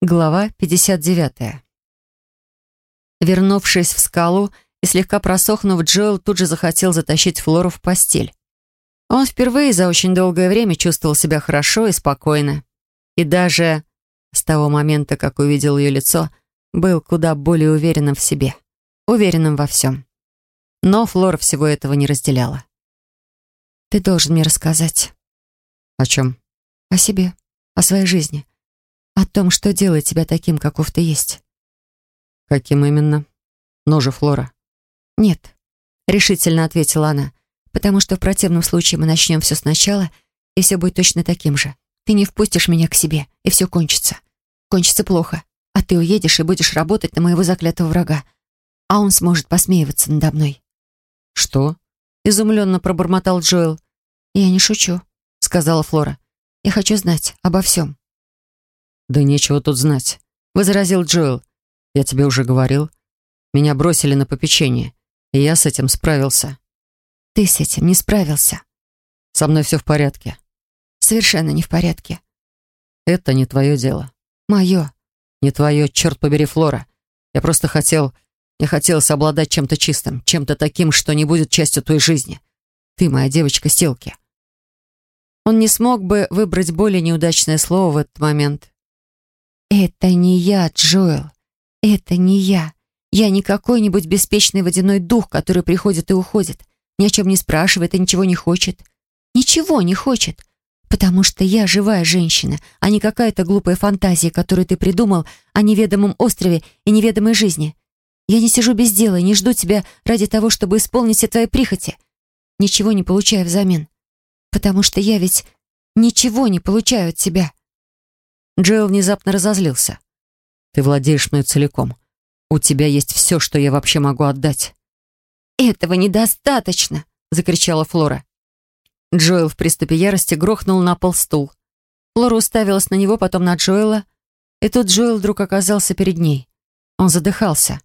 Глава 59. Вернувшись в скалу и слегка просохнув, Джоэл тут же захотел затащить Флору в постель. Он впервые за очень долгое время чувствовал себя хорошо и спокойно. И даже с того момента, как увидел ее лицо, был куда более уверенным в себе, уверенным во всем. Но Флора всего этого не разделяла. «Ты должен мне рассказать». «О чем?» «О себе, о своей жизни, о том, что делает тебя таким, каков ты есть». «Каким именно? Ну же, Флора». «Нет», — решительно ответила она, «потому что в противном случае мы начнем все сначала, и все будет точно таким же. Ты не впустишь меня к себе, и все кончится. Кончится плохо, а ты уедешь и будешь работать на моего заклятого врага, а он сможет посмеиваться надо мной». «Что?» — изумленно пробормотал Джоэл. «Я не шучу», — сказала Флора. «Я хочу знать обо всем». «Да нечего тут знать», — возразил Джоэл. «Я тебе уже говорил. Меня бросили на попечение, и я с этим справился». «Ты с этим не справился». «Со мной все в порядке». «Совершенно не в порядке». «Это не твое дело». «Мое». «Не твое, черт побери, Флора. Я просто хотел... Я хотел совладать чем-то чистым, чем-то таким, что не будет частью твоей жизни. Ты моя девочка-стелки». Он не смог бы выбрать более неудачное слово в этот момент. «Это не я, Джоэл. Это не я. Я не какой-нибудь беспечный водяной дух, который приходит и уходит, ни о чем не спрашивает и ничего не хочет. Ничего не хочет. Потому что я живая женщина, а не какая-то глупая фантазия, которую ты придумал о неведомом острове и неведомой жизни. Я не сижу без дела и не жду тебя ради того, чтобы исполнить все твои прихоти. Ничего не получаю взамен. Потому что я ведь ничего не получаю от тебя. Джоэл внезапно разозлился. «Ты владеешь мной целиком. У тебя есть все, что я вообще могу отдать». «Этого недостаточно!» — закричала Флора. Джоэл в приступе ярости грохнул на пол стул. Флора уставилась на него, потом на Джоэла, и тут Джоэл вдруг оказался перед ней. Он задыхался.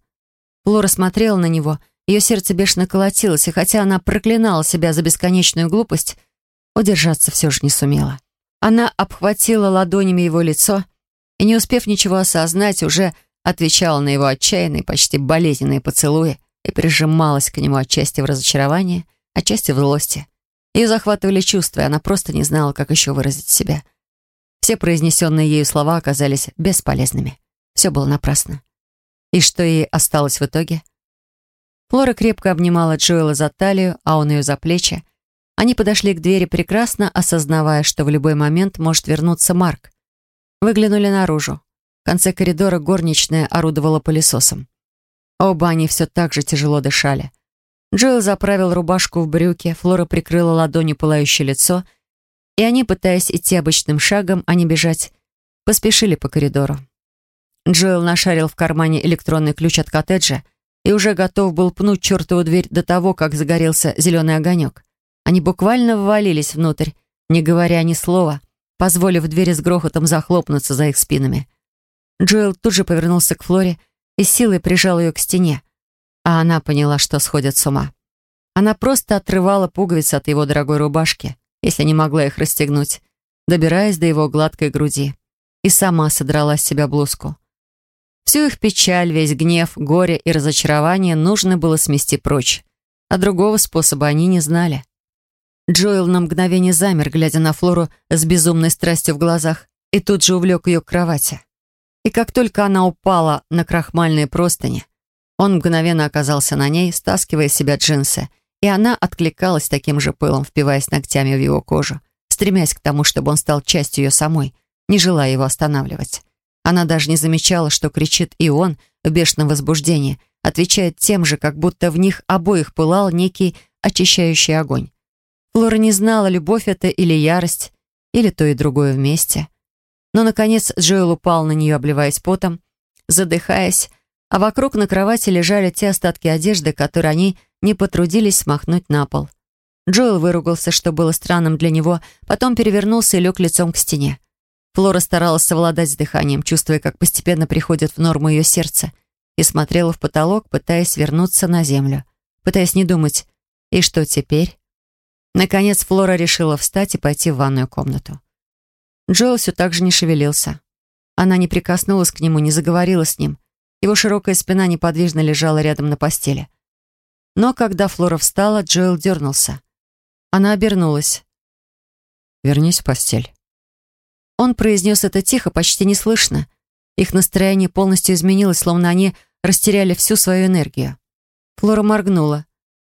Флора смотрела на него, ее сердце бешено колотилось, и хотя она проклинала себя за бесконечную глупость, удержаться все же не сумела. Она обхватила ладонями его лицо и, не успев ничего осознать, уже отвечала на его отчаянные, почти болезненные поцелуи и прижималась к нему отчасти в разочаровании, отчасти в злости. Ее захватывали чувства, и она просто не знала, как еще выразить себя. Все произнесенные ею слова оказались бесполезными. Все было напрасно. И что ей осталось в итоге? Флора крепко обнимала Джоэла за талию, а он ее за плечи, они подошли к двери, прекрасно осознавая, что в любой момент может вернуться Марк. Выглянули наружу. В конце коридора горничная орудовала пылесосом. Оба они все так же тяжело дышали. Джоэл заправил рубашку в брюки, Флора прикрыла ладонью пылающее лицо, и они, пытаясь идти обычным шагом, а не бежать, поспешили по коридору. Джоэл нашарил в кармане электронный ключ от коттеджа и уже готов был пнуть чертову дверь до того, как загорелся зеленый огонек. Они буквально ввалились внутрь, не говоря ни слова, позволив двери с грохотом захлопнуться за их спинами. Джоэл тут же повернулся к Флоре и силой прижал ее к стене, а она поняла, что сходит с ума. Она просто отрывала пуговицы от его дорогой рубашки, если не могла их расстегнуть, добираясь до его гладкой груди, и сама содрала с себя блузку. Всю их печаль, весь гнев, горе и разочарование нужно было смести прочь, а другого способа они не знали. Джоэл на мгновение замер, глядя на Флору с безумной страстью в глазах, и тут же увлек ее к кровати. И как только она упала на крахмальные простыни, он мгновенно оказался на ней, стаскивая с себя джинсы, и она откликалась таким же пылом, впиваясь ногтями в его кожу, стремясь к тому, чтобы он стал частью ее самой, не желая его останавливать. Она даже не замечала, что кричит и он в бешеном возбуждении, отвечает тем же, как будто в них обоих пылал некий очищающий огонь. Флора не знала, любовь это или ярость, или то и другое вместе. Но, наконец, Джоэл упал на нее, обливаясь потом, задыхаясь, а вокруг на кровати лежали те остатки одежды, которые они не потрудились смахнуть на пол. Джоэл выругался, что было странным для него, потом перевернулся и лег лицом к стене. Флора старалась совладать с дыханием, чувствуя, как постепенно приходит в норму ее сердце, и смотрела в потолок, пытаясь вернуться на землю, пытаясь не думать «И что теперь?». Наконец Флора решила встать и пойти в ванную комнату. Джоэл все так же не шевелился. Она не прикоснулась к нему, не заговорила с ним. Его широкая спина неподвижно лежала рядом на постели. Но когда Флора встала, Джоэл дернулся. Она обернулась. «Вернись в постель». Он произнес это тихо, почти неслышно. Их настроение полностью изменилось, словно они растеряли всю свою энергию. Флора моргнула.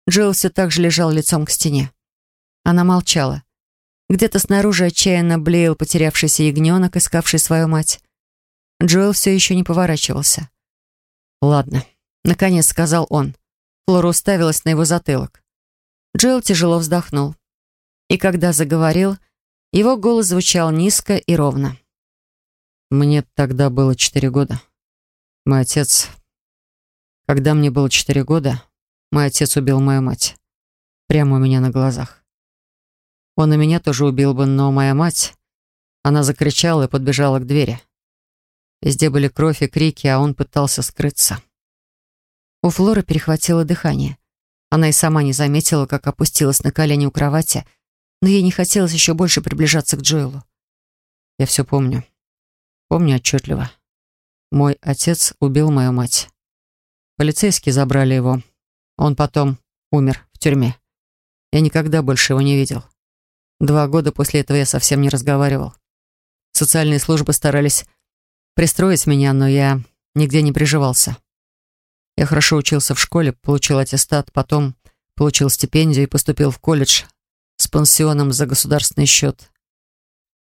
Джилл все так же лежал лицом к стене. Она молчала. Где-то снаружи отчаянно блеял потерявшийся ягненок, искавший свою мать. Джоэл все еще не поворачивался. «Ладно», — наконец сказал он. Флора уставилась на его затылок. Джоэл тяжело вздохнул. И когда заговорил, его голос звучал низко и ровно. «Мне тогда было четыре года. Мой отец... Когда мне было четыре года, мой отец убил мою мать. Прямо у меня на глазах. Он и меня тоже убил бы, но моя мать... Она закричала и подбежала к двери. Везде были кровь и крики, а он пытался скрыться. У Флоры перехватило дыхание. Она и сама не заметила, как опустилась на колени у кровати, но ей не хотелось еще больше приближаться к Джоэлу. Я все помню. Помню отчетливо. Мой отец убил мою мать. Полицейские забрали его. Он потом умер в тюрьме. Я никогда больше его не видел. Два года после этого я совсем не разговаривал. Социальные службы старались пристроить меня, но я нигде не приживался. Я хорошо учился в школе, получил аттестат, потом получил стипендию и поступил в колледж с пансионом за государственный счет.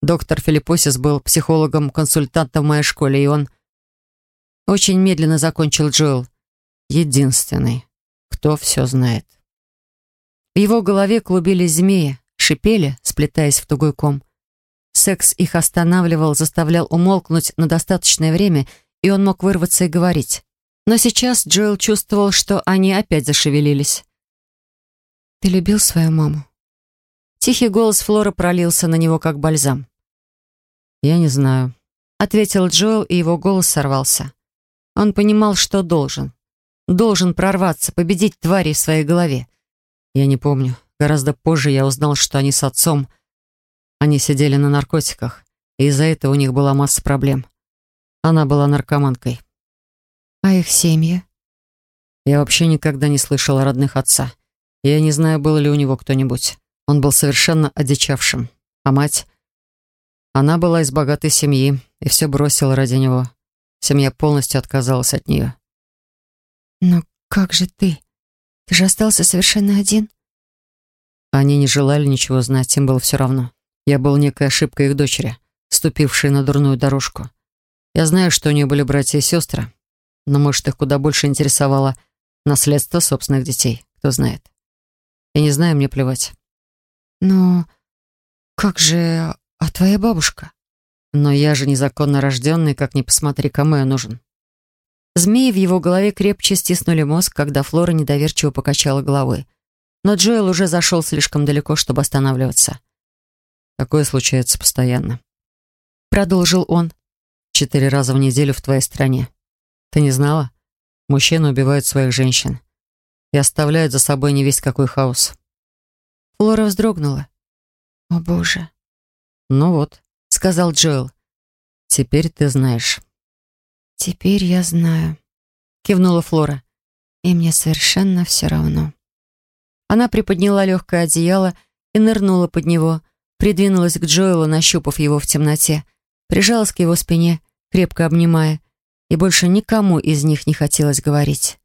Доктор Филиппосис был психологом-консультантом в моей школе, и он очень медленно закончил Джоэл. Единственный, кто все знает. В его голове клубились змеи, шипели, сплетаясь в тугой ком. Секс их останавливал, заставлял умолкнуть на достаточное время, и он мог вырваться и говорить. Но сейчас Джоэл чувствовал, что они опять зашевелились. «Ты любил свою маму?» Тихий голос Флоры пролился на него, как бальзам. «Я не знаю», — ответил Джоэл, и его голос сорвался. Он понимал, что должен. Должен прорваться, победить твари в своей голове. «Я не помню. Гораздо позже я узнал, что они с отцом они сидели на наркотиках, и из-за этого у них была масса проблем. Она была наркоманкой. А их семьи? Я вообще никогда не слышал о родных отца. Я не знаю, был ли у него кто-нибудь. Он был совершенно одичавшим. А мать? Она была из богатой семьи и все бросила ради него. Семья полностью отказалась от нее. «Но как же ты? Ты же остался совершенно один?» Они не желали ничего знать, им было все равно. Я был некой ошибкой их дочери, ступившей на дурную дорожку. Я знаю, что у нее были братья и сестры, но, может, их куда больше интересовало наследство собственных детей, кто знает. Я не знаю, мне плевать. Но как же... А твоя бабушка? Но я же незаконно рожденный, как ни посмотри, кому я нужен. Змеи в его голове крепче стиснули мозг, когда Флора недоверчиво покачала головой. Но Джоэл уже зашел слишком далеко, чтобы останавливаться. Такое случается постоянно. Продолжил он. Четыре раза в неделю в твоей стране. Ты не знала? Мужчины убивают своих женщин и оставляют за собой не весь какой хаос. Флора вздрогнула. «О, Боже!» «Ну вот», — сказал Джоэл. «Теперь ты знаешь». «Теперь я знаю», — кивнула Флора. «И мне совершенно все равно». Она приподняла легкое одеяло и нырнула под него, придвинулась к Джоэлу, нащупав его в темноте, прижалась к его спине, крепко обнимая, и больше никому из них не хотелось говорить.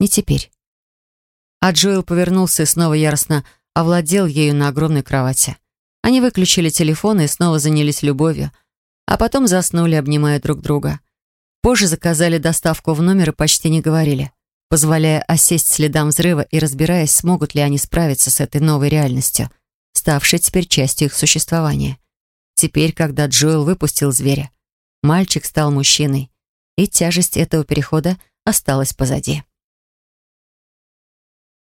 Не теперь. А Джоэл повернулся и снова яростно овладел ею на огромной кровати. Они выключили телефоны и снова занялись любовью, а потом заснули, обнимая друг друга. Позже заказали доставку в номер и почти не говорили, позволяя осесть следам взрыва и разбираясь, смогут ли они справиться с этой новой реальностью — ставший теперь частью их существования. Теперь, когда Джоэл выпустил зверя, мальчик стал мужчиной, и тяжесть этого перехода осталась позади.